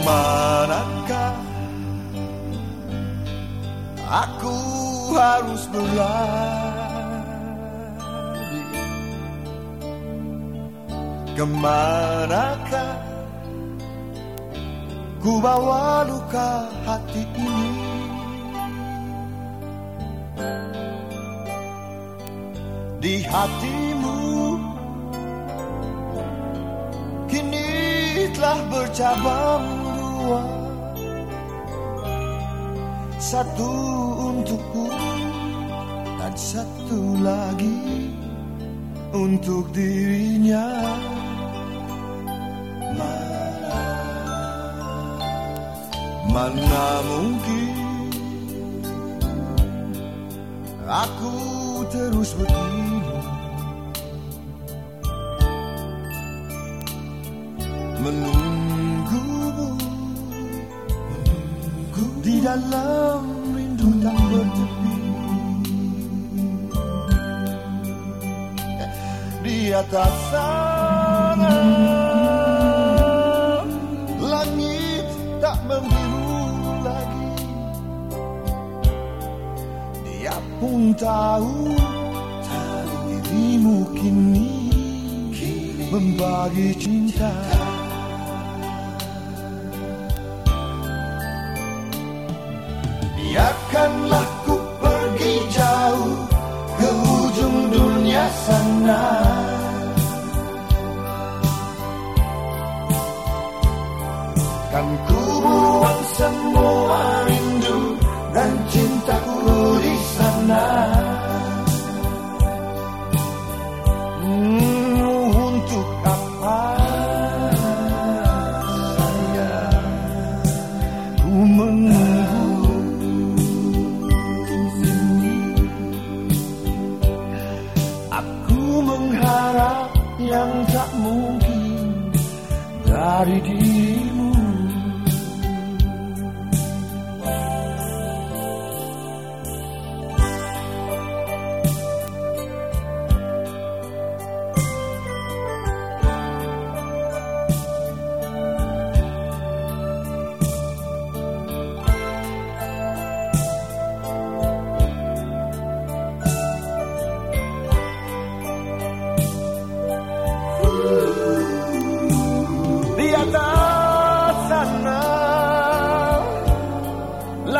Manakah aku harus berlari Ke manakah ku bawa luka hati ini? Di hatimu telah bercabang dua Satu untukku Dan satu lagi Untuk dirinya. Mana mungkin Aku terus begini Menunggumu Menunggu Di dalam rindu tak bertepi Di atas sana Langit tak membiru lagi Dia pun tahu Dirimu kini Membagi cinta Biarkanlah ku pergi jauh Ke ujung dunia sana Kan ku buang semua rindu dan cintaku di sana. Yang tak mungkin dari dirimu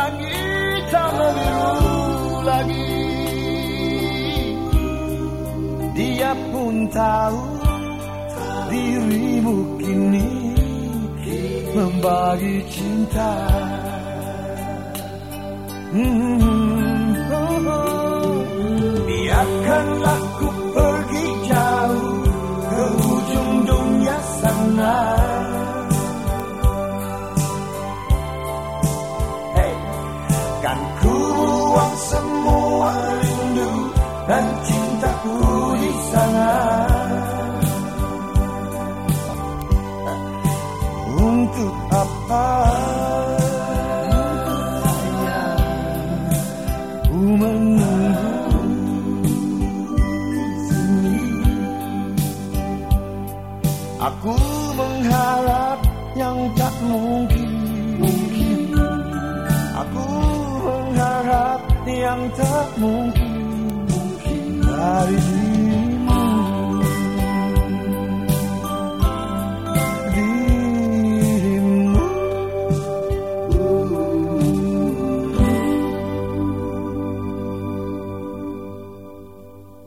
langit tak membiru lagi. Dia pun tahu dirimu kini membagi cinta. Hmm, biarkanlah Untuk apa? Ku menunggu sini. Aku mengharap yang tak mungkin. Aku mengharap yang tak mungkin.